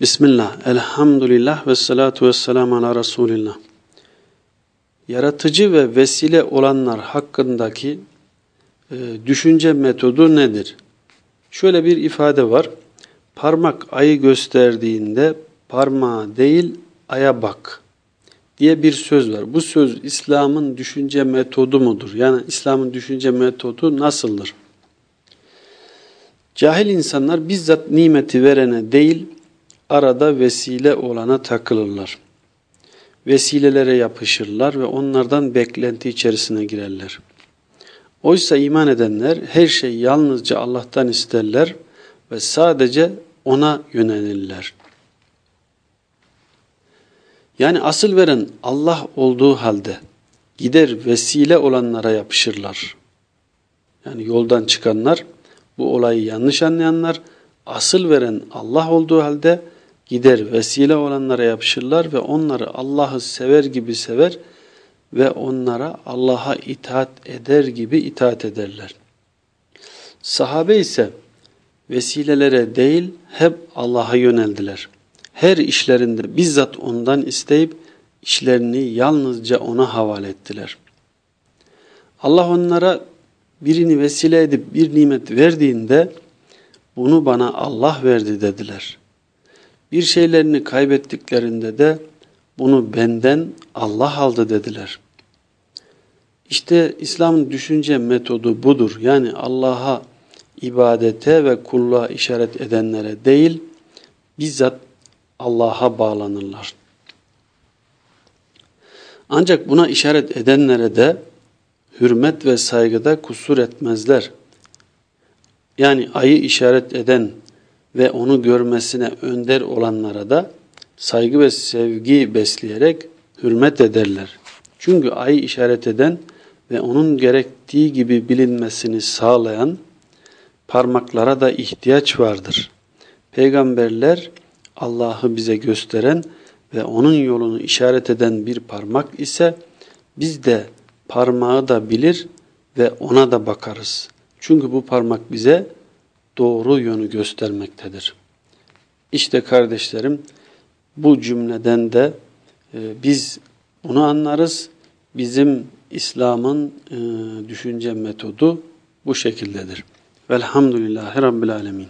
Bismillah, elhamdülillah ve salatu ve selamu ala Resulillah. Yaratıcı ve vesile olanlar hakkındaki e, düşünce metodu nedir? Şöyle bir ifade var. Parmak ayı gösterdiğinde parmağa değil aya bak diye bir söz var. Bu söz İslam'ın düşünce metodu mudur? Yani İslam'ın düşünce metodu nasıldır? Cahil insanlar bizzat nimeti verene değil, arada vesile olana takılırlar. Vesilelere yapışırlar ve onlardan beklenti içerisine girerler. Oysa iman edenler her şey yalnızca Allah'tan isterler ve sadece ona yönelirler. Yani asıl veren Allah olduğu halde gider vesile olanlara yapışırlar. Yani yoldan çıkanlar, bu olayı yanlış anlayanlar, asıl veren Allah olduğu halde gider vesile olanlara yapışırlar ve onları Allah'ı sever gibi sever ve onlara Allah'a itaat eder gibi itaat ederler. Sahabe ise vesilelere değil hep Allah'a yöneldiler. Her işlerinde bizzat ondan isteyip işlerini yalnızca ona havale ettiler. Allah onlara birini vesile edip bir nimet verdiğinde bunu bana Allah verdi dediler. Bir şeylerini kaybettiklerinde de bunu benden Allah aldı dediler. İşte İslam'ın düşünce metodu budur. Yani Allah'a ibadete ve kulluğa işaret edenlere değil, bizzat Allah'a bağlanırlar. Ancak buna işaret edenlere de hürmet ve saygıda kusur etmezler. Yani ayı işaret eden ve onu görmesine önder olanlara da saygı ve sevgi besleyerek hürmet ederler. Çünkü ayı işaret eden ve onun gerektiği gibi bilinmesini sağlayan parmaklara da ihtiyaç vardır. Peygamberler Allah'ı bize gösteren ve onun yolunu işaret eden bir parmak ise biz de parmağı da bilir ve ona da bakarız. Çünkü bu parmak bize doğru yönü göstermektedir. İşte kardeşlerim bu cümleden de e, biz bunu anlarız. Bizim İslam'ın e, düşünce metodu bu şekildedir. Velhamdülillahi Rabbil Alemin.